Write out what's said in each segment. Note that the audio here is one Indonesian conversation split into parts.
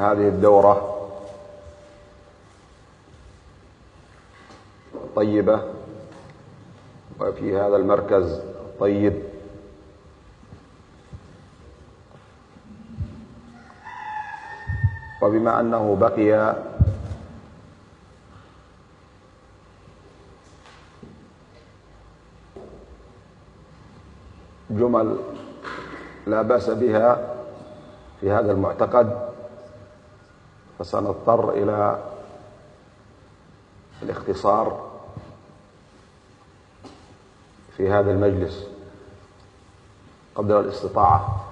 هذه الدورة. الطيبة وفي هذا المركز الطيب وبما أنه بقي جمل لا بأس بها في هذا المعتقد فسنضطر إلى الاختصار في هذا المجلس قدر الاستطاعة.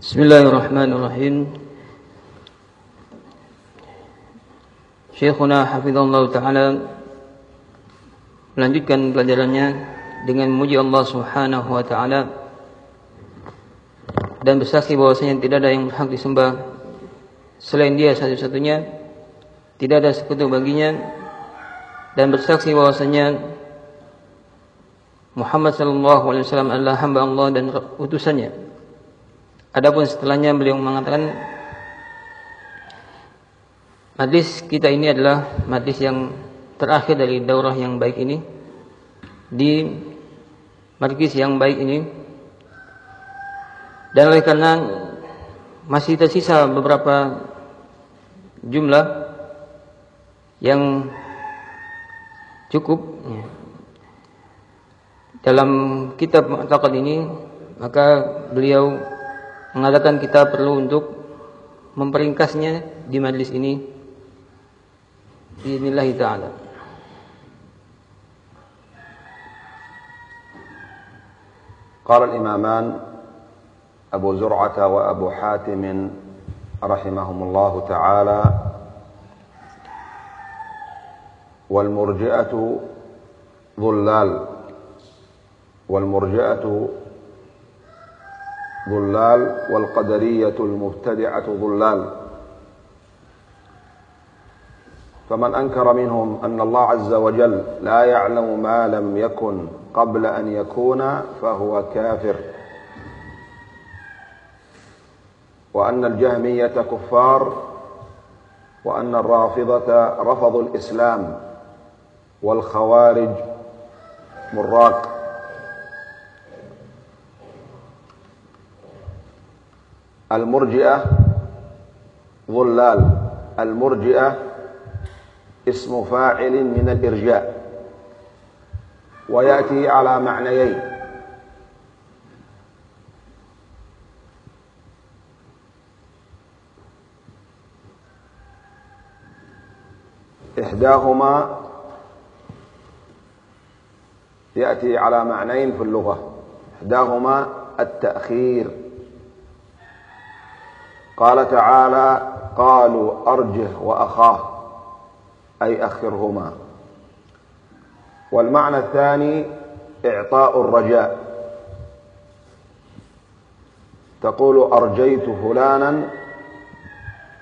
Bismillahirrahmanirrahim Syekhuna Hafizullah Ta'ala Melanjutkan pelajarannya Dengan memuji Allah Subhanahu Wa Ta'ala Dan bersaksi bahwasanya tidak ada yang berhak disembah Selain dia satu-satunya. Tidak ada sekutu baginya Dan bersaksi bahwasanya Muhammad Sallallahu Alaihi Wasallam adalah hamba Allah dan utusannya. Adapun setelahnya beliau mengatakan Majlis kita ini adalah majlis yang terakhir dari daurah yang baik ini. Di majlis yang baik ini. Dan oleh karena masih tersisa beberapa jumlah yang cukup dalam kitab Mu'taqad ini maka beliau mengatakan kita perlu untuk memperingkasnya di majlis ini Bismillah taala. قال الإمامان أبو زرعة وأبو حاتم رحمهم الله تعالى والمرجئة ضلال والمرجئة ضلال والقدرية المبتدعة ضلال فمن أنكر منهم أن الله عز وجل لا يعلم ما لم يكن قبل أن يكون فهو كافر. وأن الجهمية كفار وأن الرافضة رفضوا الإسلام والخوارج مراق. المرجئة ظلال المرجئة اسم فاعل من الإرجاء ويأتي على معنيين. إحداهما يأتي على معنيين في اللغة. إحداهما التأخير. قال تعالى قالوا أرجه وأخاه. أي أخرهما. والمعنى الثاني إعطاء الرجاء. تقول أرجيت فلانا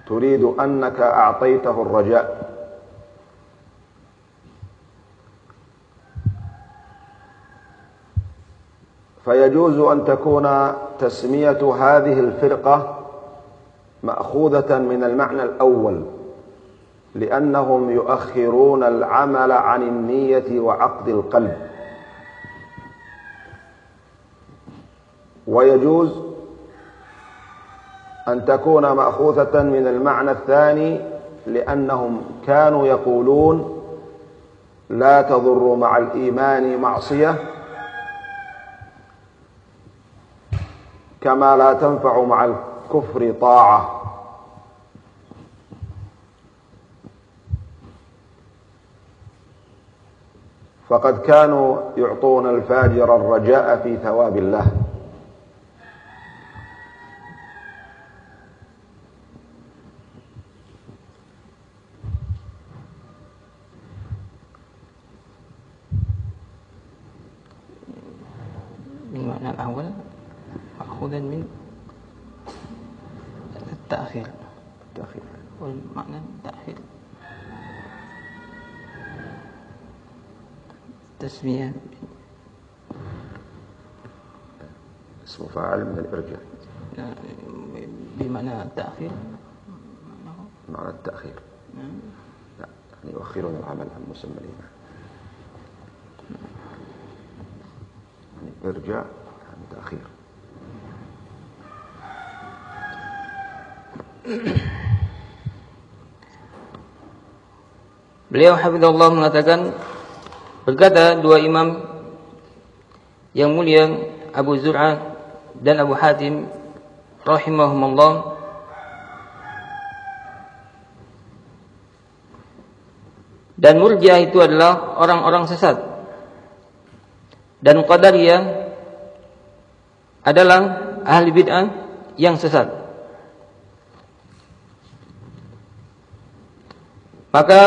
تريد أنك أعطيته الرجاء. فيجوز أن تكون تسمية هذه الفرقة مأخوذة من المعنى الأول. لأنهم يؤخرون العمل عن النية وعقد القلب. ويجوز أن تكون مأخوذة من المعنى الثاني لأنهم كانوا يقولون لا تضر مع الإيمان معصية كما لا تنفع مع الكفر طاعة. فقد كانوا يعطون الفاجر الرجاء في ثواب الله. العمل عن مسمى الإيمان يعني إرجاء يعني تأخير Beliau hafizahullah mengatakan berkata dua imam yang mulia Abu Zur'ah dan Abu Hatim rahimahumullah dan Murji'ah itu adalah orang-orang sesat dan Qadariyah adalah ahli bid'ah yang sesat Maka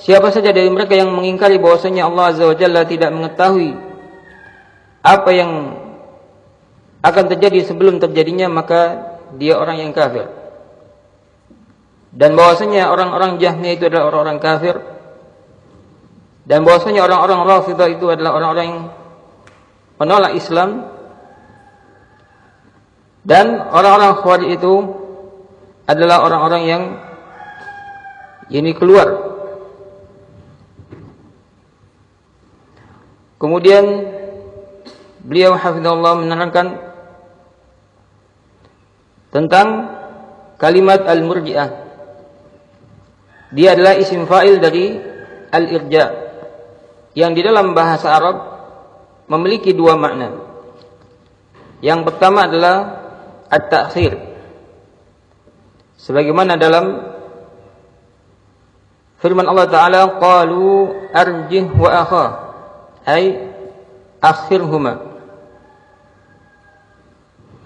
siapa saja dari mereka yang mengingkari bahwasanya Allah Azza wa Jalla tidak mengetahui apa yang akan terjadi sebelum terjadinya maka dia orang yang kafir. Dan bahwasanya orang-orang Jahmiyah itu adalah orang-orang kafir. Dan bahwasanya orang-orang Rafidah itu adalah orang-orang yang menolak Islam. Dan orang-orang Khawarij itu adalah orang-orang yang ini keluar. Kemudian beliau hafizallahu menerangkan tentang kalimat al-murji'ah. Dia adalah isim fa'il dari al-irja yang di dalam bahasa Arab memiliki dua makna. Yang pertama adalah at-ta'khir. Sebagaimana dalam Firman Allah Ta'ala, Qalu arjih wa akha. Hai, akhirhuma.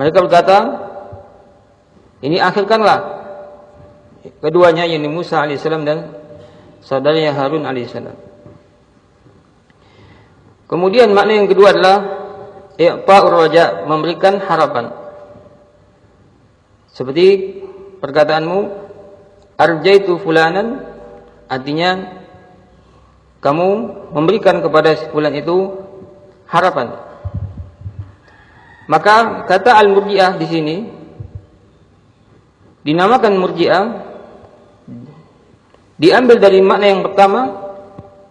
Mereka berkata, ini akhirkanlah keduanya yakni Musa alaihissalam dan saudaranya Harun alaihissalam. Kemudian makna yang kedua adalah i'ta'ur raja, memberikan harapan. Seperti perkataanmu arjaitu fulanan Artinya kamu memberikan kepada sebulan itu harapan. Maka kata al-murji'ah di sini dinamakan murji'ah diambil dari makna yang pertama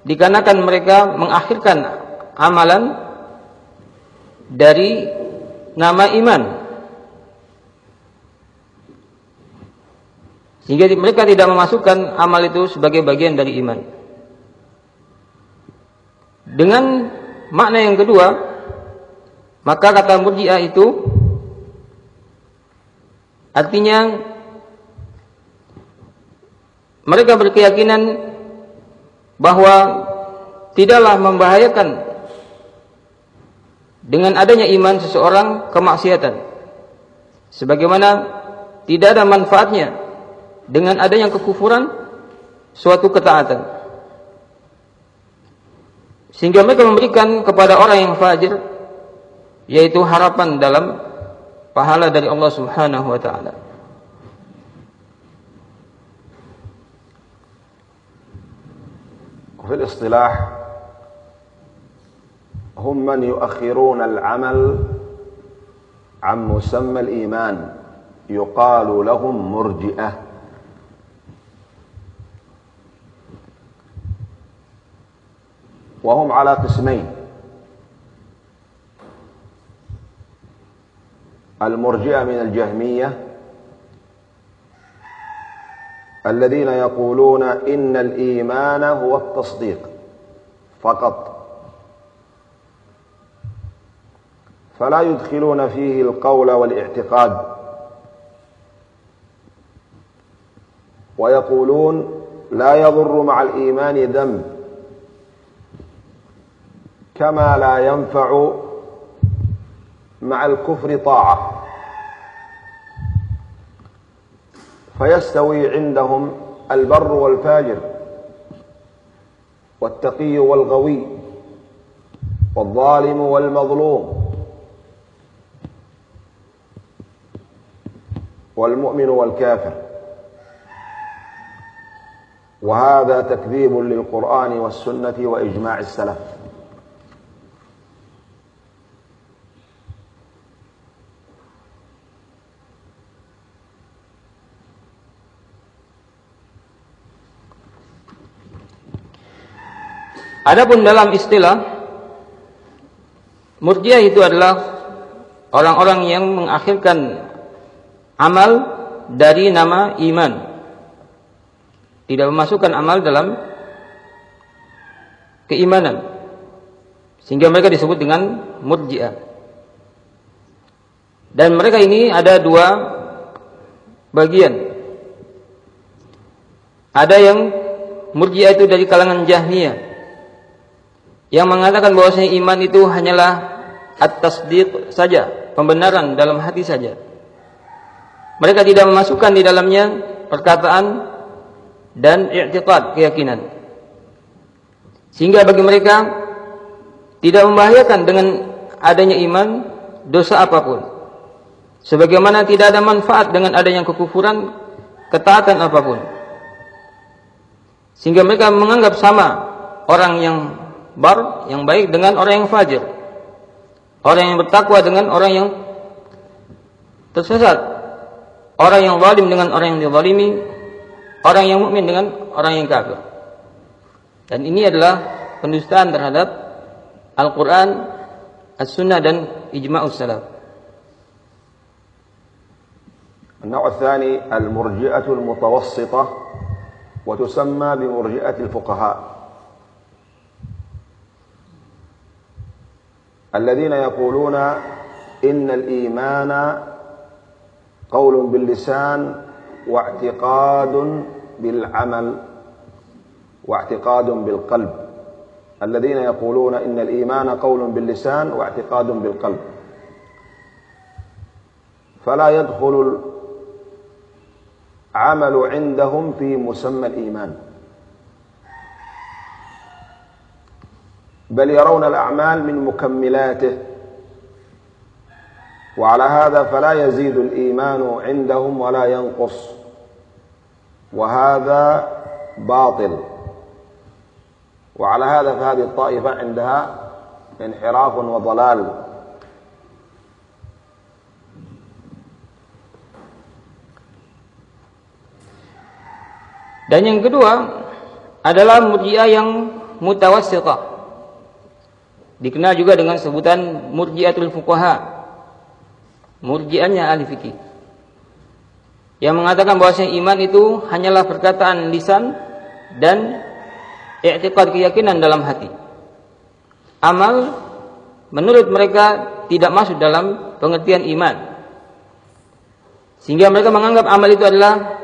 dikarenakan mereka mengakhirkan amalan dari nama iman Sehingga mereka tidak memasukkan amal itu sebagai bagian dari iman. Dengan makna yang kedua, maka kata murjiah itu artinya mereka berkeyakinan bahwa tidaklah membahayakan dengan adanya iman seseorang kemaksiatan. Sebagaimana tidak ada manfaatnya dengan adanya kekufuran suatu ketaatan. Sehingga mereka memberikan kepada orang yang fajir yaitu harapan dalam pahala dari Allah Subhanahu wa taala. وفي الاصطلاح هم من يؤخرون العمل عن مسمى الإيمان يقال لهم مرجئة. وهم على قسمين. المرجئة من الجهمية الذين يقولون إن الإيمان هو التصديق فقط. فلا يدخلون فيه القول والاعتقاد. ويقولون لا يضر مع الإيمان ذنب كما لا ينفع مع الكفر طاعة. فيستوي عندهم البر والفاجر والتقي والغوي والظالم والمظلوم. والمؤمن والكافر وهذا تكذيب للقرآن والسنة وإجماع السلف Adapun dalam istilah Murjiah itu adalah orang-orang yang mengakhirkan amal dari nama iman. Tidak memasukkan amal dalam keimanan. Sehingga mereka disebut dengan Murjiah. Dan mereka ini ada dua bagian. Ada yang Murjiah itu dari kalangan Jahmiyah yang mengatakan bahwasanya iman itu hanyalah at-tasdiq saja, pembenaran dalam hati saja. Mereka tidak memasukkan di dalamnya perkataan dan i'tiqad, keyakinan. Sehingga bagi mereka tidak membahayakan dengan adanya iman dosa apa pun. Sebagaimana tidak ada manfaat dengan adanya kekufuran, ketaatan apa pun. Sehingga mereka menganggap sama orang yang bar yang baik dengan orang yang fajir. Orang yang bertakwa dengan orang yang tersesat. Orang yang zalim dengan orang yang dizalimi. Orang yang mukmin dengan orang yang kafir. Dan ini adalah pendustaan terhadap Al-Quran, As-Sunnah dan Ijma'us Salaf. النوع الثاني المرجئة المتوسطة وتسمى بمرجئة الفقهاء الذين يقولون إن الإيمان قول باللسان واعتقاد بالعمل واعتقاد بالقلب. الذين يقولون إن الإيمان قول باللسان واعتقاد بالقلب. فلا يدخل العمل عندهم في مسمى الإيمان. بل يرون الأعمال من مكملاته. وعلى هذا فلا يزيد الإيمان عندهم ولا ينقص وهذا باطل وعلى هذا فهذه الطائفة عندها انحراف وضلال Dan yang kedua adalah murjiah yang mutawassitah. Dikenal juga dengan sebutan murjiatul fuqaha. Murjiannya ahli fikih. Yang mengatakan bahwasanya iman itu hanyalah perkataan lisan dan i'tiqad keyakinan dalam hati. Amal menurut mereka tidak masuk dalam pengertian iman. Sehingga mereka menganggap amal itu adalah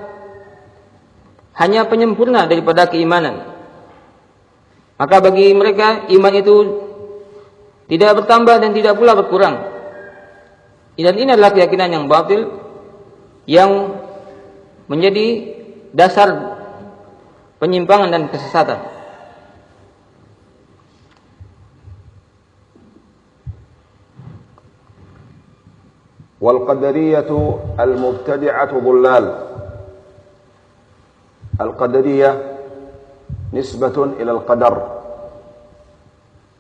hanya penyempurna daripada keimanan. Maka bagi mereka iman itu tidak bertambah dan tidak pula berkurang. Dan ini adalah keyakinan yang batil yang menjadi dasar penyimpangan dan kesesatan. والقدرية المبتدعة ضلال القدرية نسبة إلى القدر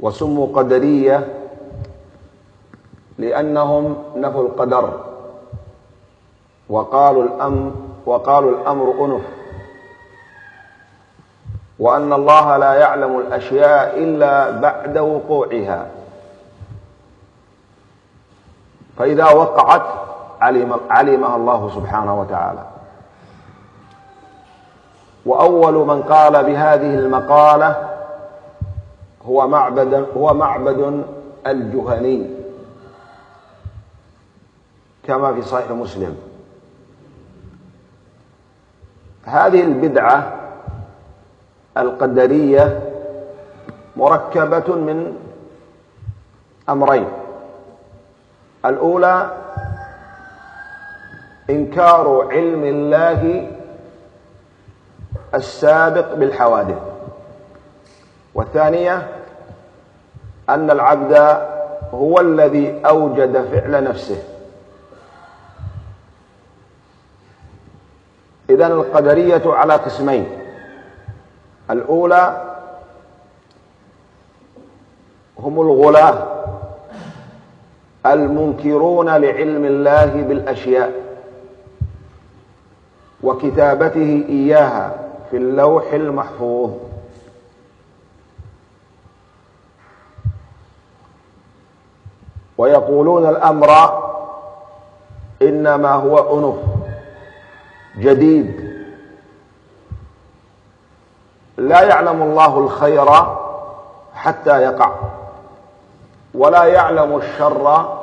وسموا قدرية لأنهم نفوا القدر وقالوا الأمر وقالوا الأمر أنف. وأن الله لا يعلم الأشياء إلا بعد وقوعها. فإذا وقعت علم علمها الله سبحانه وتعالى. وأول من قال بهذه المقالة هو معبد هو معبد الجهني. كما في صحيح مسلم. هذه البدعة القدرية مركبة من أمرين. الأولى إنكار علم الله السابق بالحوادث. والثانية أن العبد هو الذي أوجد فعل نفسه. إذن القدرية على قسمين. الأولى هم الغلاة المنكرون لعلم الله بالأشياء وكتابته إياها في اللوح المحفوظ. ويقولون الأمر إنما هو أنف. جديد. لا يعلم الله الخير حتى يقع ولا يعلم الشر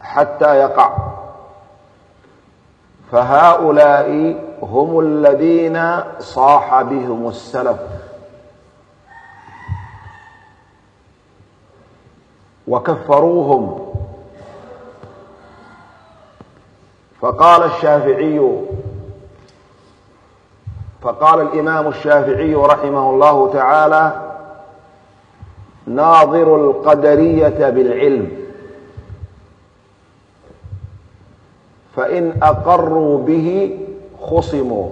حتى يقع. فهؤلاء هم الذين صاح بهم السلف. وكفروهم فقال الشافعي فقال الإمام الشافعي رحمه الله تعالى ناظر القدرية بالعلم. فإن أقروا به خصموا.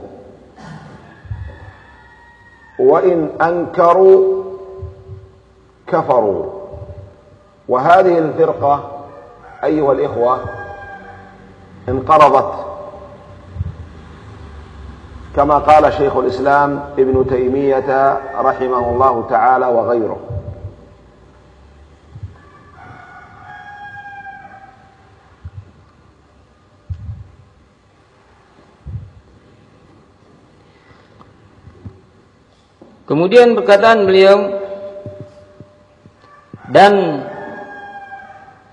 وإن أنكروا كفروا. وهذه الفرقة أيها الإخوة انقرضت كما قال شيخ الإسلام ابن تيمية رحمه الله تعالى وغيره Kemudian perkataan beliau dan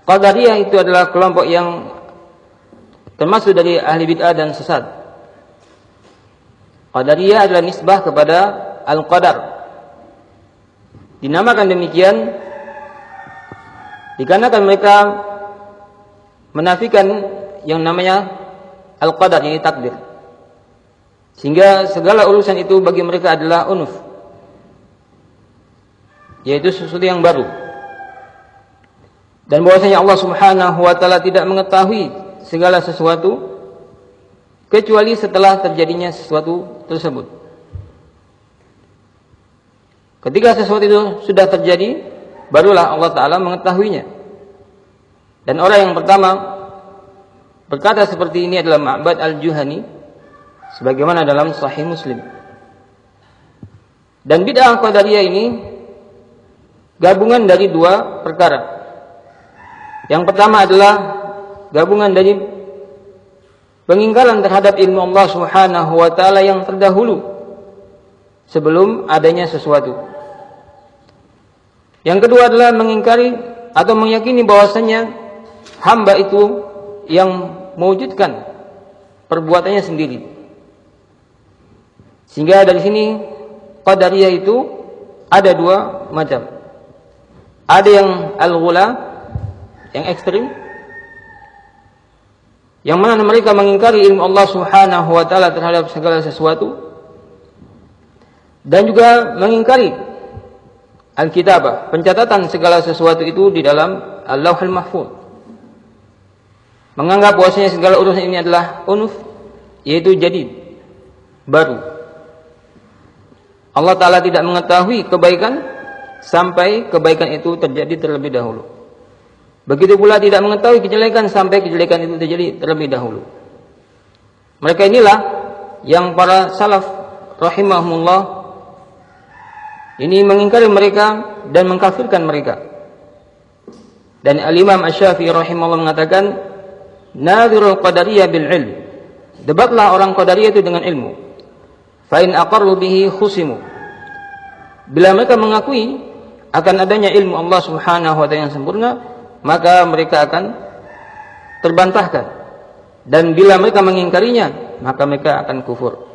Qadariyah itu adalah kelompok yang termasuk dari ahli bid'ah dan sesat. Qadariyah adalah nisbah kepada Al-Qadar. Dinamakan demikian dikarenakan mereka menafikan yang namanya Al-Qadar, ini takdir. Sehingga segala urusan itu bagi mereka adalah unuf yaitu sesuatu yang baru. Dan bahwasanya Allah Subhanahu wa taala tidak mengetahui segala sesuatu kecuali setelah terjadinya sesuatu tersebut. Ketika sesuatu itu sudah terjadi, barulah Allah taala mengetahuinya. Dan orang yang pertama berkata seperti ini adalah Ma'bad Al-Juhani sebagaimana dalam Sahih Muslim. Dan bid'ah qadariyah ini gabungan dari dua perkara. Yang pertama adalah gabungan dari pengingkaran terhadap ilmu Allah Subhanahu wa taala yang terdahulu sebelum adanya sesuatu. Yang kedua adalah mengingkari atau meyakini bahwasanya hamba itu yang mewujudkan perbuatannya sendiri. Sehingga dari sini qadariyah itu ada dua macam. Ada yang al-ghula yang ekstrim yang mana mereka mengingkari ilmu Allah Subhanahu wa taala terhadap segala sesuatu dan juga mengingkari al-kitabah, pencatatan segala sesuatu itu di dalam Al-Lauhul Mahfuz. Menganggap bahwasanya segala urusan ini adalah unuf, yaitu jadi baru. Allah taala tidak mengetahui kebaikan sampai kebaikan itu terjadi terlebih dahulu. Begitu pula tidak mengetahui kejelekan sampai kejelekan itu terjadi terlebih dahulu. Mereka inilah yang para salaf rahimahumullah ini mengingkari mereka dan mengkafirkan mereka. Dan Al-Imam Asy-Syafi'i rahimahullah mengatakan, "Nadhirul qadariyah bil ilm." Debatlah orang qadariyah itu dengan ilmu. Fa in aqarru bihi khusimu. Bila mereka mengakui akan adanya ilmu Allah Subhanahu wa taala yang sempurna, maka mereka akan terbantahkan. Dan bila mereka mengingkarinya, maka mereka akan kufur.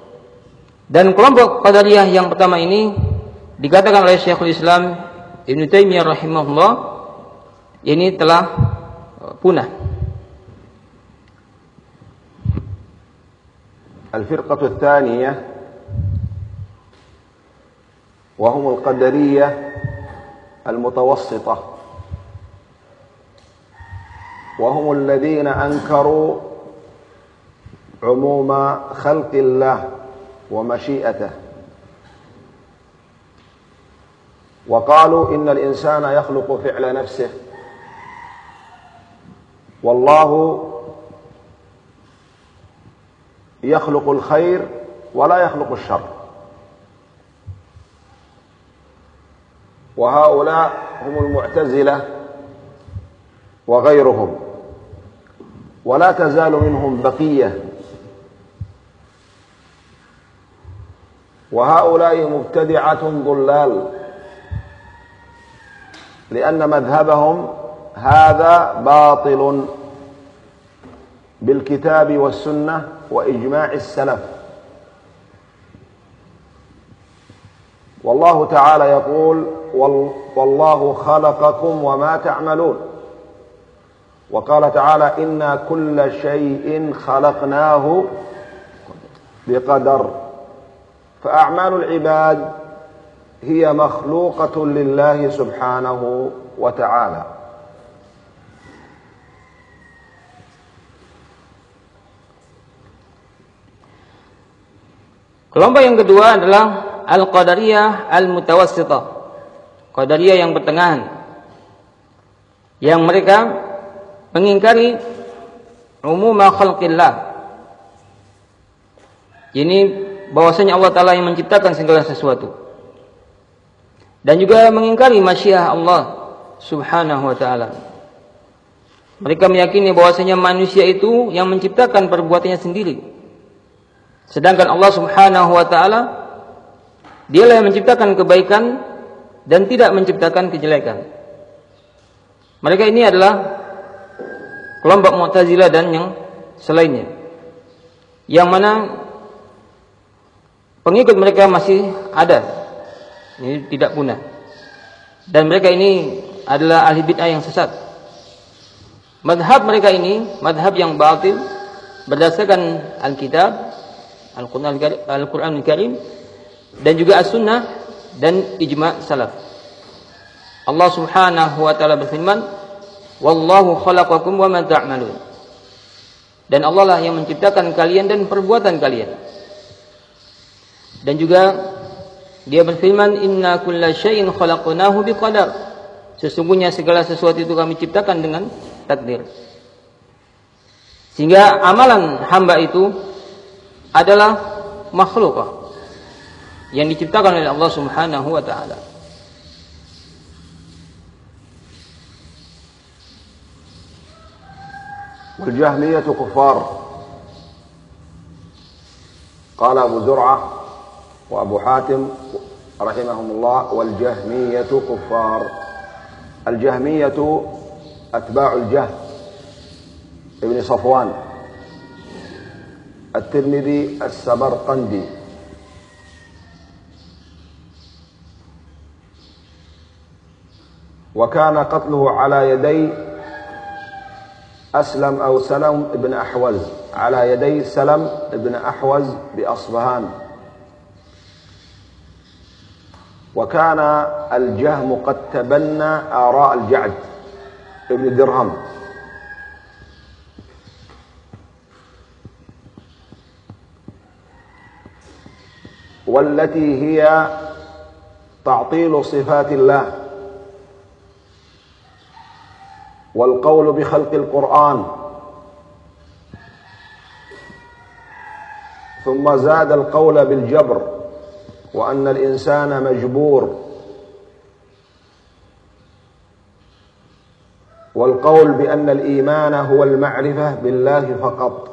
Dan kelompok Qadariyah yang pertama ini dikatakan oleh Syekhul Islam Ibn Taimiyah rahimahullah ini telah uh, punah. الفرقة الثانية وهم القدرية المتوسطة وهم الذين أنكروا عموم خلق الله ومشيئته. وقالوا إن الإنسان يخلق فعل نفسه. والله يخلق الخير ولا يخلق الشر. وهؤلاء هم المعتزلة وغيرهم. ولا تزال منهم بقية. وهؤلاء مبتدعة ضلال لأن مذهبهم هذا باطل بالكتاب والسنة وإجماع السلف. والله تعالى يقول والله خلقكم وما تعملون. وقال تعالى إنا كل شيء خلقناه بقدر فأعمال العباد هي مخلوقة لله سبحانه وتعالى Kelompok yang kedua adalah Al-Qadariyah Al-Mutawassitah. Qadariyah yang pertengahan. Yang mereka mengingkari umum khalqillah. Ini bahwasanya Allah Ta'ala yang menciptakan segala sesuatu. Dan juga mengingkari masyiah Allah Subhanahu wa Ta'ala. Mereka meyakini bahwasanya manusia itu yang menciptakan perbuatannya sendiri. Sedangkan Allah Subhanahu wa taala dialah yang menciptakan kebaikan dan tidak menciptakan kejelekan. Mereka ini adalah kelompok Mu'tazilah dan yang selainnya. Yang mana pengikut mereka masih ada. Ini tidak punah. Dan mereka ini adalah ahli bid'ah yang sesat. Madhab mereka ini, madhab yang batil berdasarkan Alkitab Al-Quran Al-Karim dan juga As-Sunnah dan ijma' salaf. Allah Subhanahu wa taala berfirman, "Wallahu khalaqakum wa ma ta'malun." Dan Allah lah yang menciptakan kalian dan perbuatan kalian. Dan juga dia berfirman, "Inna kulla syai'in khalaqnahu biqadar." Sesungguhnya segala sesuatu itu kami ciptakan dengan takdir. Sehingga amalan hamba itu adalah makhluk yang diciptakan oleh Allah Subhanahu wa taala. والجهمية كفار. قال أبو زرعة وأبو حاتم رحمهم الله والجهمية كفار. الجهمية أتباع الجهم ابن صفوان. الترمذي السمرقندي وكان قتله على يدي أسلم أو سلم بن أحوز. على يدي سلم بن أحوز بأصبهان. وكان الجهم قد تبنى آراء الجعد. ابن درهم. والتي هي تعطيل صفات الله. والقول بخلق القرآن. ثم زاد القول بالجبر وأن الإنسان مجبور. والقول بأن الإيمان هو المعرفة بالله فقط.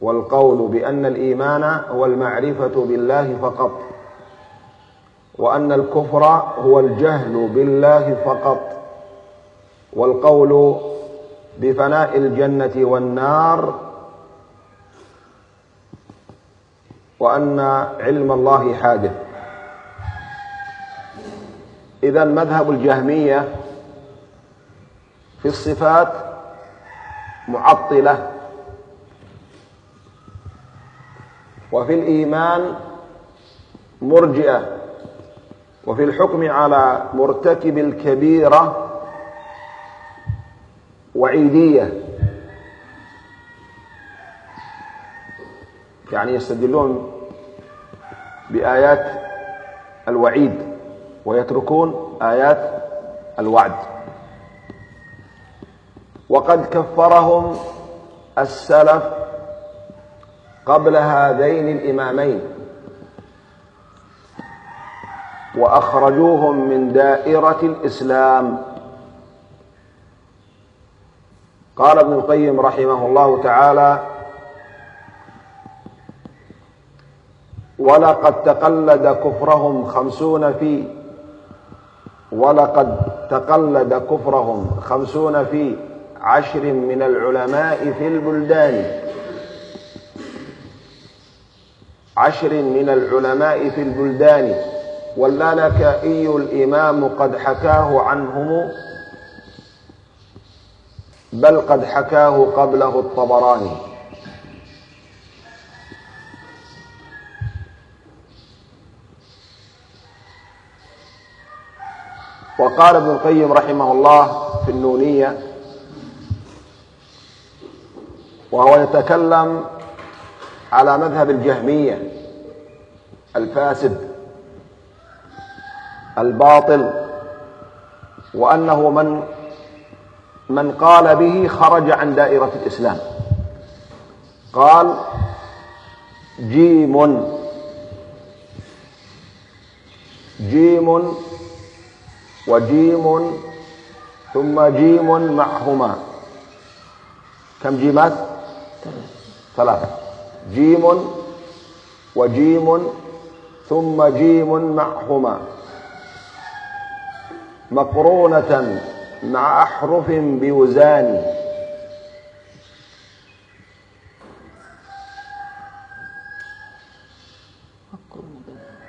والقول بأن الإيمان هو المعرفة بالله فقط. وأن الكفر هو الجهل بالله فقط. والقول بفناء الجنة والنار وأن علم الله حادث إذا مذهب الجهمية في الصفات معطلة. وفي الإيمان مرجئة. وفي الحكم على مرتكب الكبيرة وعيدية يعني يستدلون بآيات الوعيد ويتركون آيات الوعد. وقد كفرهم السلف قبل هذين الإمامين. وأخرجوهم من دائرة الإسلام. قال ابن القيم رحمه الله تعالى ولقد تقلد كفرهم خمسون في ولقد تقلد كفرهم خمسون في عشر من العلماء في البلدان. عشر من العلماء في البلدان. واللالكائي الإمام قد حكاه عنهم؟ بل قد حكاه قبله الطبراني. وقال ابن القيم رحمه الله في النونية وهو يتكلم على مذهب الجهمية الفاسد الباطل وأنه من من قال به خرج عن دائرة الإسلام. قال جيم. جيم وجيم ثم جيم معهما. كم جيمات؟ ثلاثة. جيم وجيم ثم جيم معهما. مقرونة مع أحرف بوزان.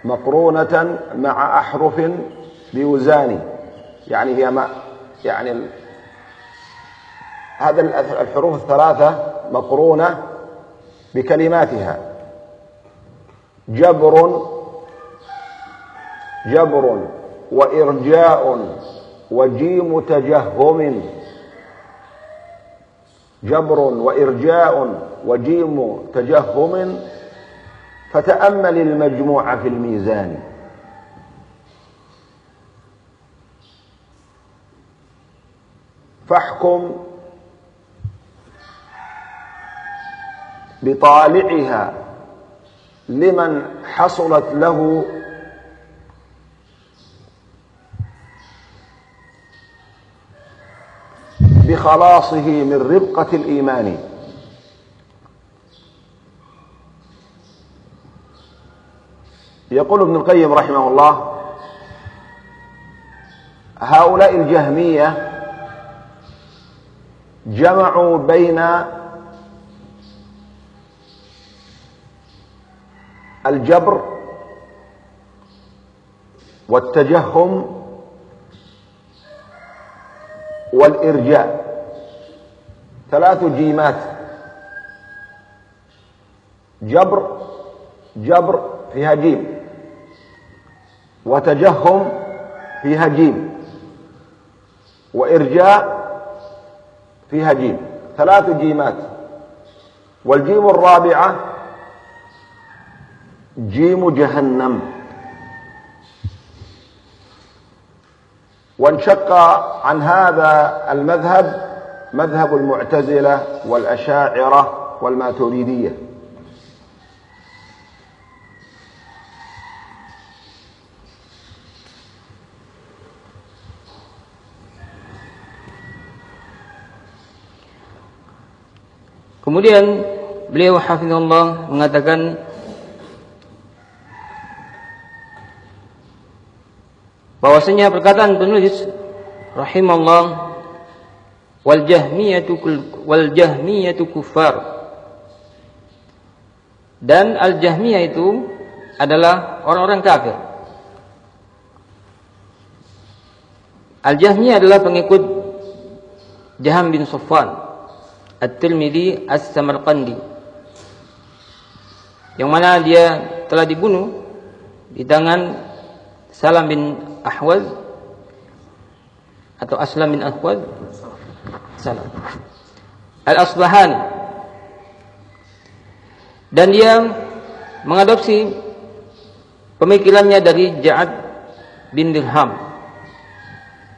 مقرونة مع أحرف بوزان. يعني هي ما يعني ال... هذا الحروف الثلاثة مقرونة بكلماتها. جبر جبر وإرجاء. وجيم تجهم جبر وإرجاء وجيم تجهم فتأمل المجموع في الميزان. فاحكم بطالعها لمن حصلت له بخلاصه من ربقة الإيمان. يقول ابن القيم رحمه الله هؤلاء الجهمية جمعوا بين الجبر والتجهم والإرجاء. ثلاث جيمات. جبر جبر فيها جيم. وتجهم فيها جيم. وإرجاء فيها جيم. ثلاث جيمات. والجيم الرابعة جيم جهنم. وانشق عن هذا المذهب مذهب المعتزلة والأشاعرة والماتريدية. Kemudian beliau hafizullah mengatakan bahwasanya perkataan penulis rahimallah wal jahmiyatu wal jahmiyatu kufar dan al jahmiyah itu adalah orang-orang kafir. Al jahmiyah adalah pengikut Jaham bin Safwan At-Tirmidzi As-Samarqandi yang mana dia telah dibunuh di tangan Salam bin Ahwaz atau Aslam bin Ahwaz? Salam. Al-Asbahani dan dia mengadopsi pemikirannya dari Ja'ad bin Dirham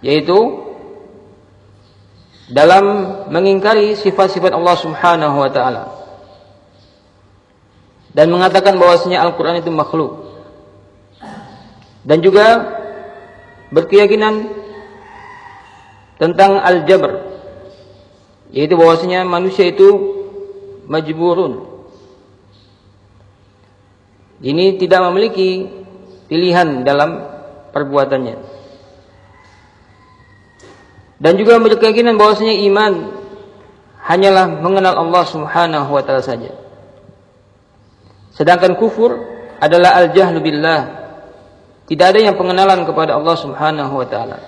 yaitu dalam mengingkari sifat-sifat Allah Subhanahu wa taala dan mengatakan bahwasanya Al-Qur'an itu makhluk. Dan juga berkeyakinan tentang al-jabr yaitu bahwasanya manusia itu majburun. Ini tidak memiliki pilihan dalam perbuatannya dan juga berkeyakinan bahwasanya iman hanyalah mengenal Allah Subhanahu wa taala saja. Sedangkan kufur adalah al-jahlu billah. Tidak ada yang pengenalan kepada Allah Subhanahu wa taala.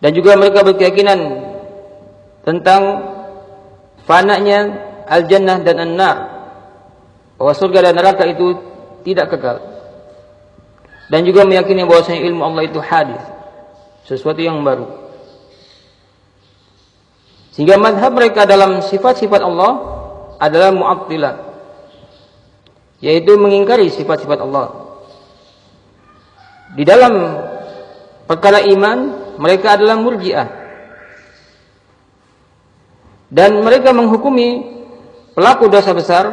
Dan juga mereka berkeyakinan tentang fananya al-jannah dan an-nar. Bahwa surga dan neraka itu tidak kekal. Dan juga meyakini bahwasanya ilmu Allah itu hadis sesuatu yang baru. Sehingga madhab mereka dalam sifat-sifat Allah adalah mu'attilah. Yaitu mengingkari sifat-sifat Allah. Di dalam perkara iman, mereka adalah murjiah. Dan mereka menghukumi pelaku dosa besar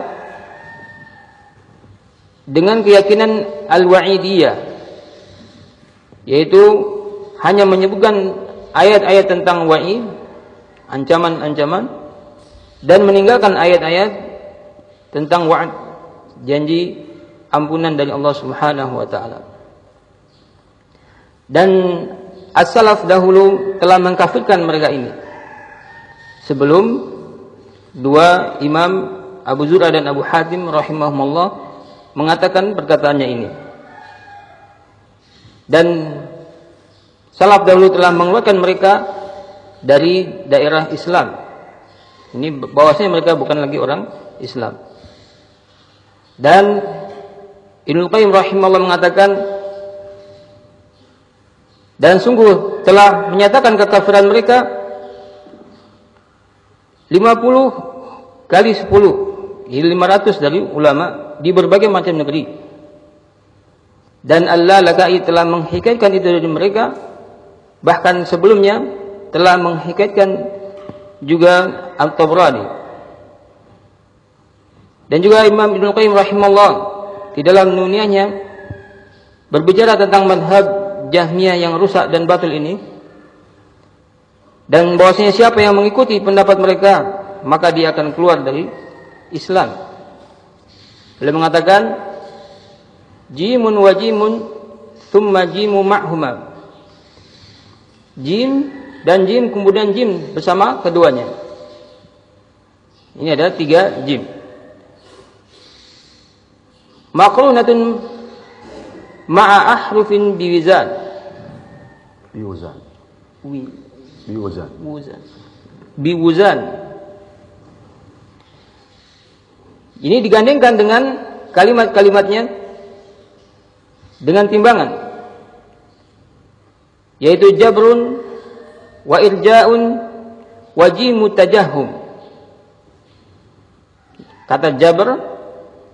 dengan keyakinan al-wa'idiyah. Yaitu hanya menyebutkan ayat-ayat tentang wa'id, ancaman-ancaman dan meninggalkan ayat-ayat tentang wa'ad, janji ampunan dari Allah Subhanahu wa taala. Dan as-salaf dahulu telah mengkafirkan mereka ini. Sebelum dua imam Abu Zur'a dan Abu Hatim rahimahumullah mengatakan perkataannya ini. Dan Salaf dahulu telah mengeluarkan mereka dari daerah Islam. Ini bahwasanya mereka bukan lagi orang Islam. Dan Ibnu Qayyim rahimahullah mengatakan dan sungguh telah menyatakan kekafiran mereka 50 kali 10 jadi 500 dari ulama di berbagai macam negeri. Dan Allah lakai telah menghikayatkan itu dari mereka bahkan sebelumnya telah menghikayatkan juga Al-Tabrani dan juga Imam Ibnu Qayyim rahimahullah di dalam nuniyahnya berbicara tentang madhab Jahmiyah yang rusak dan batil ini dan bahwasanya siapa yang mengikuti pendapat mereka maka dia akan keluar dari Islam. Beliau mengatakan jimun wajimun thumma jimu ma'huma jim dan jim kemudian jim bersama keduanya. Ini ada tiga jim. Makrunatun ma'a ahrufin biwizan. Biwuzan. Wi. Biwuzan. Wuzan. Biwuzan. Ini digandengkan dengan kalimat-kalimatnya dengan timbangan yaitu jabrun wa irja'un wa jimu kata jabr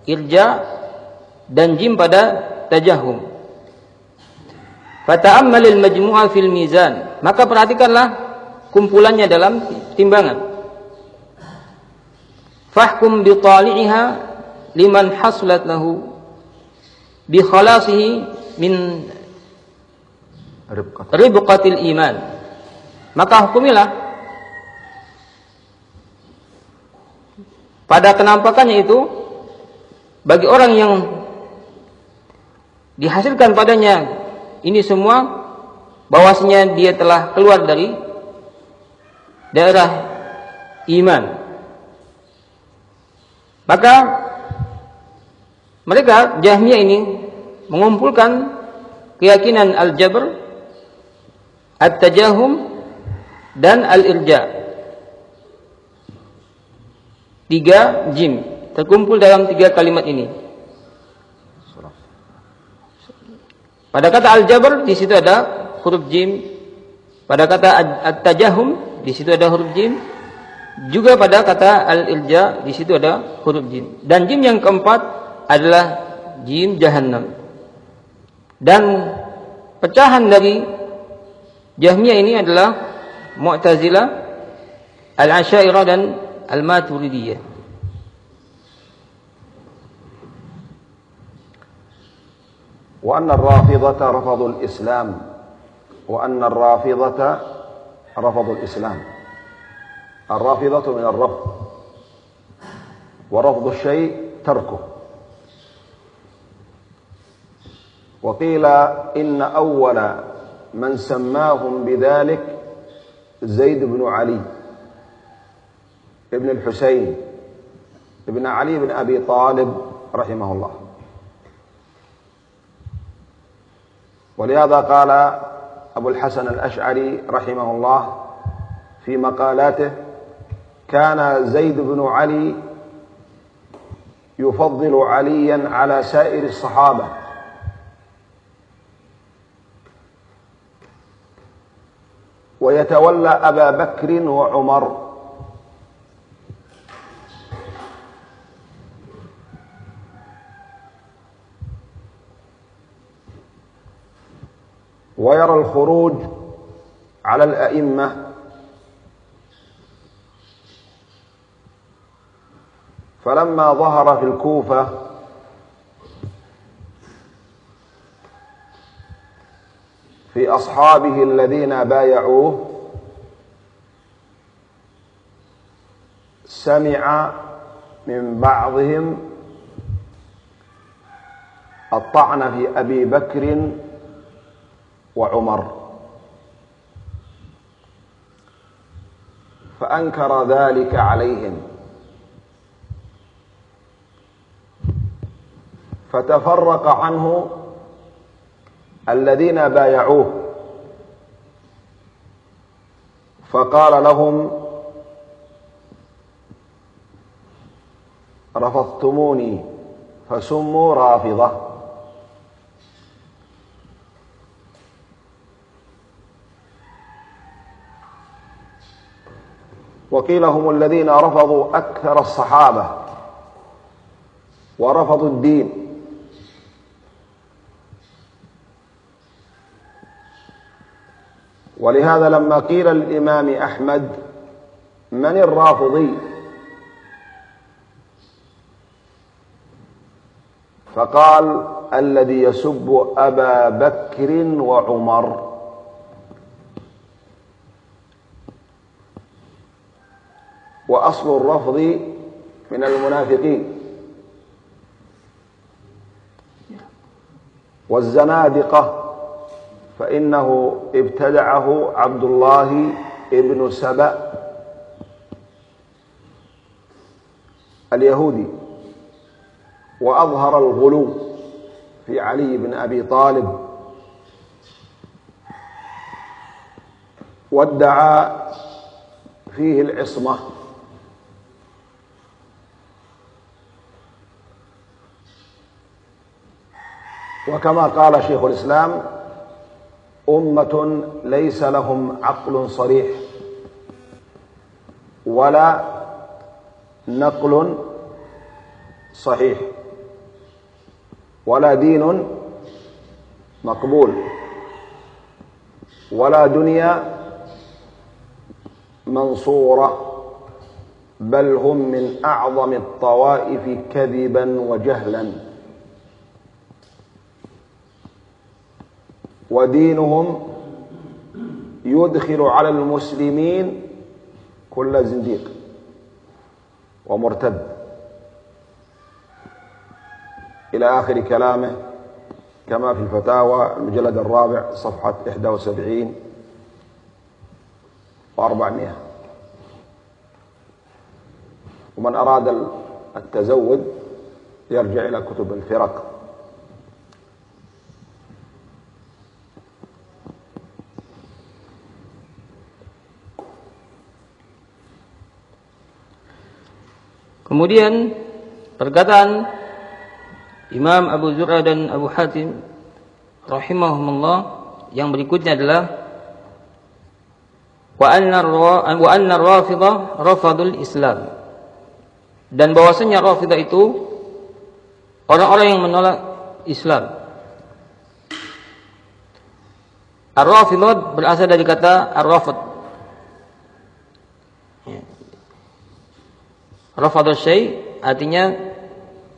irja dan jim pada tajahum. Fata'ammal al-majmu'a fil mizan. Maka perhatikanlah kumpulannya dalam timbangan. Fahkum bi tali'iha liman haslat lahu bi khalasihi min ribqatil. iman. Maka hukumilah pada kenampakannya itu bagi orang yang dihasilkan padanya ini semua bahwasanya dia telah keluar dari daerah iman. Maka mereka Jahmiyah ini mengumpulkan keyakinan al-jabr, at-tajahum dan al-irja. Tiga jim terkumpul dalam tiga kalimat ini. Pada kata al-jabr di situ ada huruf jim. Pada kata at-tajahum di situ ada huruf jim. Juga pada kata al-ilja di situ ada huruf jim. Dan jim yang keempat adalah jim jahannam. Dan pecahan dari Jahmiyah ini adalah Mu'tazilah, Al-Asyairah dan Al-Maturidiyah. وأن الرافضة رفضوا الإسلام وأن الرافضة رفضوا الإسلام. الرافضة من الرفض ورفض الشيء تركه. وقيل إن أول من سماهم بذلك زيد بن علي ابن الحسين ابن علي بن أبي طالب رحمه الله. ولهذا قال أبو الحسن الأشعري رحمه الله في مقالاته كان زيد بن علي يفضل عليا على سائر الصحابة. ويتولى أبا بكر وعمر. ويرى الخروج على الأئمة. فلما ظهر في الكوفة في أصحابه الذين بايعوه سمع من بعضهم الطعن في أبي بكر وعمر. فأنكر ذلك عليهم. فتفرق عنه الذين بايعوه. فقال لهم رفضتموني فسموا رافضة. وقيل هم الذين رفضوا أكثر الصحابة ورفضوا الدين. ولهذا لما قيل للإمام أحمد من الرافضي؟ فقال الذي يسب أبا بكر وعمر. وأصل الرفض من المنافقين. والزنادقة فإنه ابتدعه عبد الله ابن سبأ اليهودي وأظهر الغلو في علي بن أبي طالب وادعى فيه العصمة. وكما قال شيخ الإسلام أمة ليس لهم عقل صريح ولا نقل صحيح ولا دين مقبول ولا دنيا منصورة بل هم من أعظم الطوائف كذبا وجهلا. ودينهم يدخل على المسلمين كل زنديق ومرتد. إلى آخر كلامه كما في الفتاوى المجلد الرابع صفحة 71 و400 ومن أراد التزود يرجع إلى كتب الفرق. Kemudian perkataan Imam Abu Zur'a dan Abu Hatim rahimahumullah yang berikutnya adalah wa anna wa anna rafidah rafadul Islam. Dan bahwasanya rafidah itu orang-orang yang menolak Islam. Ar-Rafidah berasal dari kata Ar-Rafid Rafadul syai artinya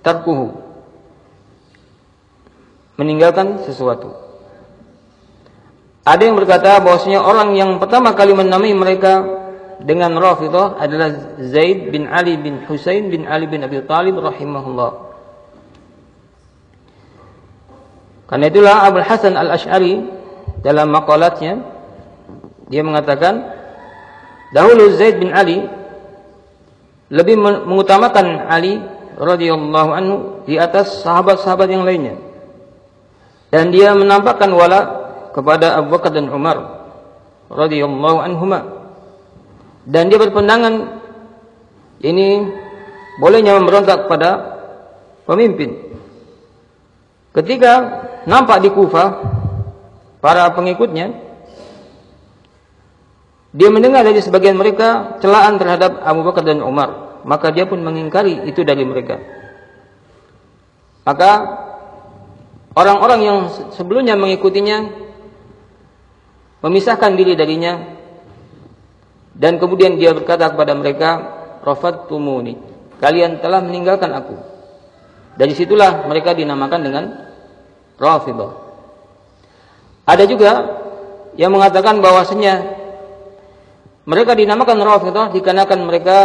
tarkuhu. Meninggalkan sesuatu. Ada yang berkata bahwasanya orang yang pertama kali menamai mereka dengan Rafidah adalah Zaid bin Ali bin Husain bin Ali bin Abi Talib rahimahullah. Karena itulah Abu Hasan Al-Asy'ari dalam makalatnya dia mengatakan dahulu Zaid bin Ali lebih mengutamakan Ali radhiyallahu anhu di atas sahabat-sahabat yang lainnya. Dan dia menampakkan wala kepada Abu Bakar dan Umar radhiyallahu anhuma. Dan dia berpendangan ini bolehnya memberontak kepada pemimpin. Ketika nampak di Kufah para pengikutnya dia mendengar dari sebagian mereka celaan terhadap Abu Bakar dan Umar, maka dia pun mengingkari itu dari mereka. Maka orang-orang yang sebelumnya mengikutinya memisahkan diri darinya dan kemudian dia berkata kepada mereka, "Rafattumuni." Kalian telah meninggalkan aku. Dari situlah mereka dinamakan dengan Rafidah. Ada juga yang mengatakan bahwasanya mereka dinamakan Rafidah dikarenakan mereka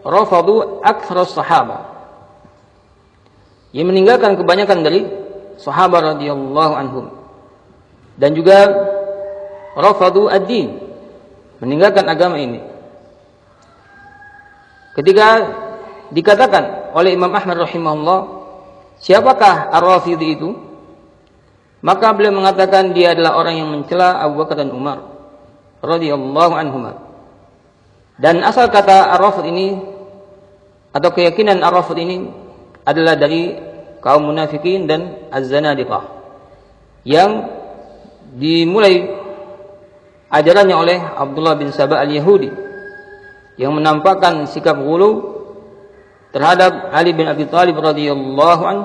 rafadu aktsarus sahabat. Yang meninggalkan kebanyakan dari sahabat radhiyallahu anhum. Dan juga rafadu ad-din, meninggalkan agama ini. Ketika dikatakan oleh Imam Ahmad rahimahullah, siapakah Ar-Rafidhi itu? Maka beliau mengatakan dia adalah orang yang mencela Abu Bakar dan Umar radhiyallahu anhuma. Dan asal kata ar-rafd ini atau keyakinan ar-rafd ini adalah dari kaum munafikin dan az-zanadiqah yang dimulai ajarannya oleh Abdullah bin Sabah al-Yahudi yang menampakkan sikap gulu terhadap Ali bin Abi Thalib radhiyallahu an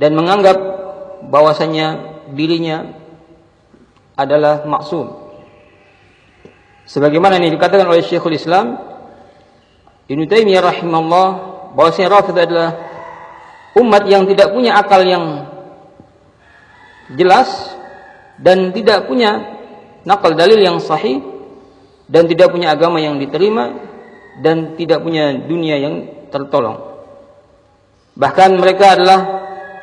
dan menganggap bahwasanya dirinya adalah maksum Sebagaimana ini dikatakan oleh Syekhul Islam Ibnu Taimiyah rahimahullah bahwasanya Rafidah adalah umat yang tidak punya akal yang jelas dan tidak punya nakal dalil yang sahih dan tidak punya agama yang diterima dan tidak punya dunia yang tertolong. Bahkan mereka adalah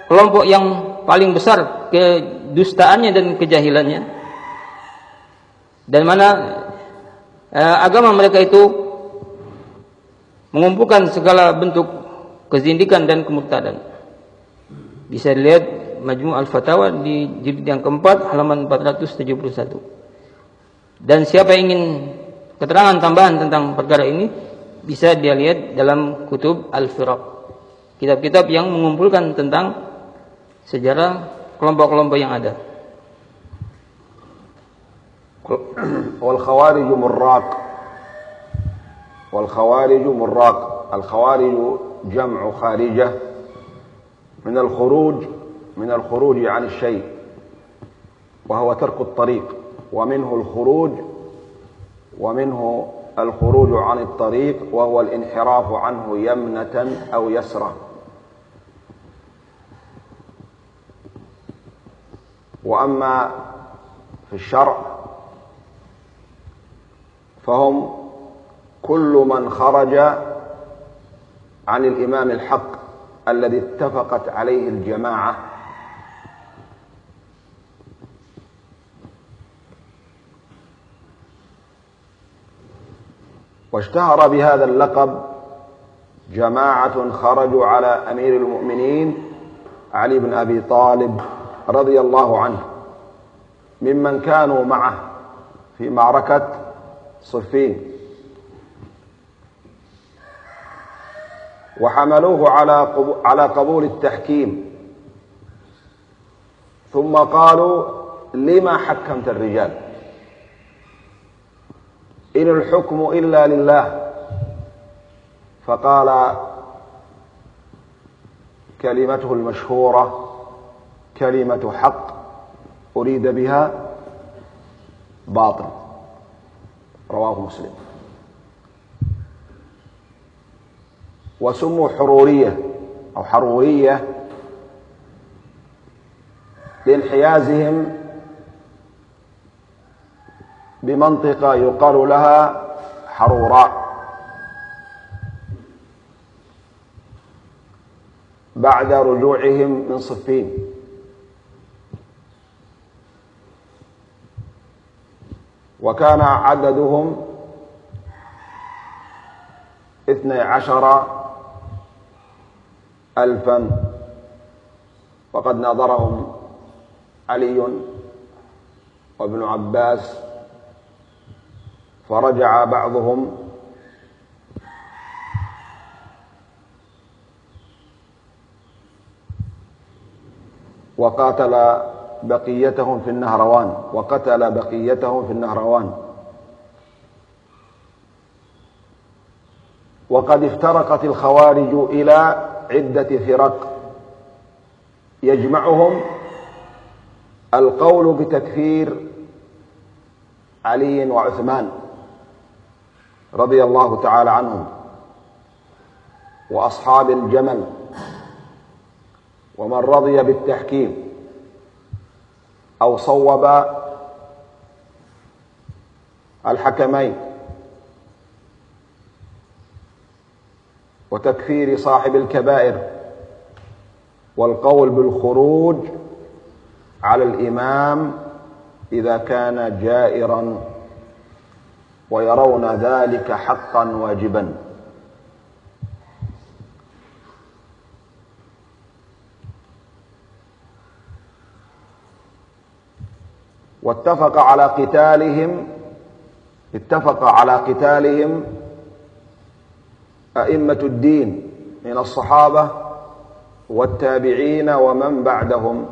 kelompok yang paling besar kedustaannya dan kejahilannya. Dan mana eh, agama mereka itu mengumpulkan segala bentuk kezindikan dan kemurtadan. Bisa dilihat Majmu' Al-Fatawa di jilid yang keempat halaman 471. Dan siapa yang ingin keterangan tambahan tentang perkara ini bisa dia lihat dalam kutub Al-Firaq. Kitab-kitab yang mengumpulkan tentang sejarah kelompok-kelompok yang ada. والخوارج مراق والخوارج مراق الخوارج جمع خارجة. من الخروج من الخروج عن الشيء. وهو ترك الطريق. ومنه الخروج ومنه الخروج عن الطريق. وهو الانحراف عنه يمنة أو يسرة. وأما في الشرع فهم كل من خرج عن الإمام الحق الذي اتفقت عليه الجماعة. واشتهر بهذا اللقب جماعة خرجوا على أمير المؤمنين علي بن أبي طالب رضي الله عنه ممن كانوا معه في معركة صفين وحملوه على على قبول التحكيم. ثم قالوا لما حكمت الرجال؟ إن الحكم إلا لله. فقال كلمته المشهورة كلمة حق أريد بها باطل. رواه مسلم. وسموا حرورية أو حرورية لانحيازهم بمنطقة يقال لها حروراء بعد رجوعهم من صفين. وكان عددهم اثني عشر ألفا. وقد ناظرهم علي وابن عباس فرجع بعضهم وقاتل بقيتهم في النهروان وقتل بقيتهم في النهروان. وقد افترقت الخوارج إلى عدة فرق. يجمعهم القول بتكفير علي وعثمان رضي الله تعالى عنهم وأصحاب الجمل ومن رضي بالتحكيم. أو صوب الحكمين وتكفير صاحب الكبائر والقول بالخروج على الإمام إذا كان جائرا ويرون ذلك حقا واجبا. واتفق على قتالهم اتفق على قتالهم أئمة الدين من الصحابة والتابعين ومن بعدهم.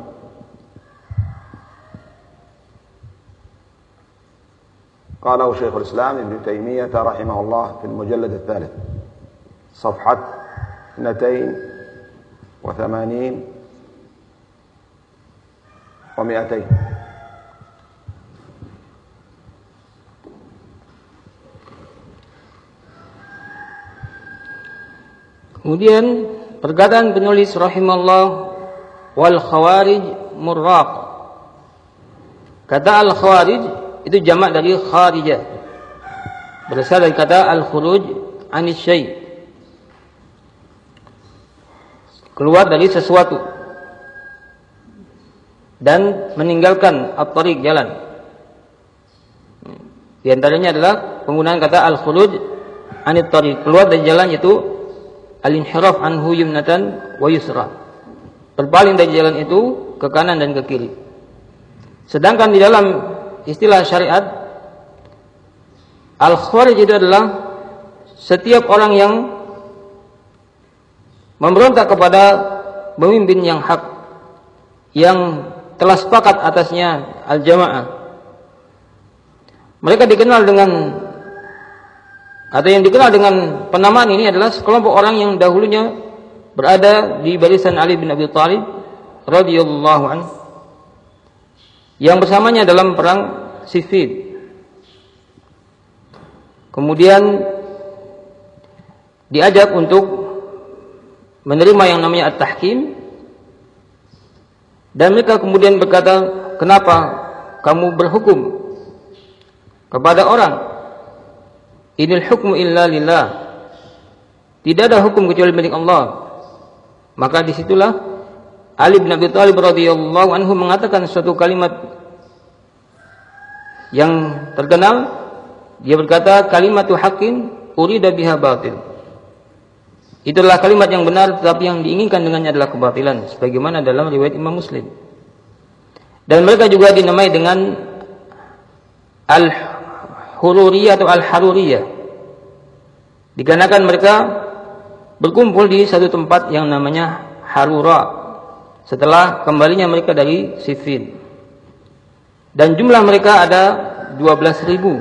قاله شيخ الإسلام ابن تيمية رحمه الله في المجلد الثالث صفحة اثنتين وثمانين ومئتين Kemudian perkataan penulis rahimallah wal khawarij murraq. Kata al khawarij itu jamak dari kharijah. Berasal dari kata al khuruj anis. Keluar dari sesuatu dan meninggalkan at-tariq jalan. Di antaranya adalah penggunaan kata al khuruj anit keluar dari jalan itu al-inhiraf anhu yumnatan wa yusra. Berpaling dari jalan itu ke kanan dan ke kiri. Sedangkan di dalam istilah syariat al-khawarij itu adalah setiap orang yang memberontak kepada pemimpin yang hak yang telah sepakat atasnya al-jamaah. Mereka dikenal dengan atau yang dikenal dengan penamaan ini adalah sekelompok orang yang dahulunya berada di barisan Ali bin Abi Thalib radhiyallahu anhu yang bersamanya dalam perang Siffin. Kemudian diajak untuk menerima yang namanya at-tahkim dan mereka kemudian berkata, "Kenapa kamu berhukum kepada orang Inil hukmu illa lillah. Tidak ada hukum kecuali milik Allah. Maka di situlah Ali bin Abi Thalib radhiyallahu anhu mengatakan suatu kalimat yang terkenal. Dia berkata, kalimatu haqqin urida biha batil. Itulah kalimat yang benar tetapi yang diinginkan dengannya adalah kebatilan sebagaimana dalam riwayat Imam Muslim. Dan mereka juga dinamai dengan al-hururiyah atau al-haruriyah. Dikarenakan mereka berkumpul di satu tempat yang namanya Harura setelah kembalinya mereka dari Siffin. Dan jumlah mereka ada 12 ribu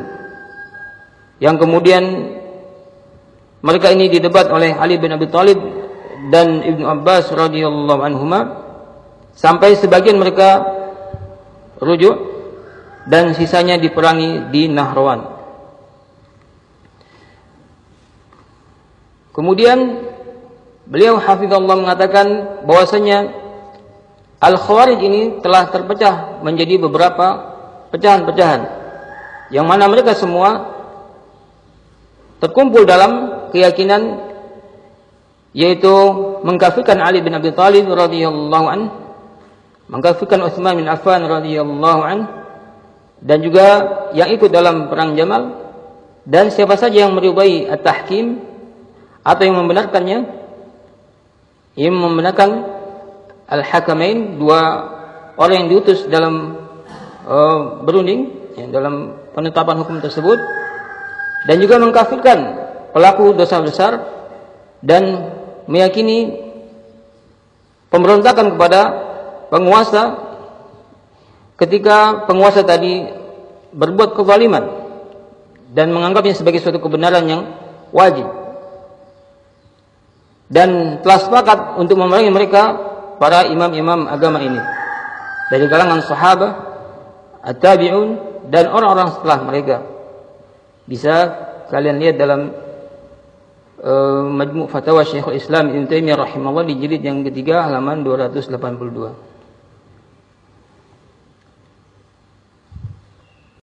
yang kemudian mereka ini didebat oleh Ali bin Abi Thalib dan Ibnu Abbas radhiyallahu anhuma sampai sebagian mereka rujuk dan sisanya diperangi di Nahrawan. Kemudian beliau hafizallah mengatakan bahwasanya Al-Khawarij ini telah terpecah menjadi beberapa pecahan-pecahan. Yang mana mereka semua terkumpul dalam keyakinan yaitu mengkafirkan Ali bin Abi Thalib radhiyallahu an, mengkafirkan Utsman bin Affan radhiyallahu an dan juga yang ikut dalam perang Jamal dan siapa saja yang merubai at-tahkim atau yang membenarkannya? Yang membenarkan al-hakamain dua orang yang diutus dalam uh, berunding ya, dalam penetapan hukum tersebut dan juga mengkafirkan pelaku dosa besar dan meyakini pemberontakan kepada penguasa ketika penguasa tadi berbuat kezaliman dan menganggapnya sebagai suatu kebenaran yang wajib dan telah sepakat untuk memerangi mereka para imam-imam agama ini dari kalangan sahabat, at-tabi'un dan orang-orang setelah mereka. Bisa kalian lihat dalam uh, Majmu' Fatawa Syekhul Islam Ibnu Taimiyah rahimahullah di jilid yang ketiga halaman 282.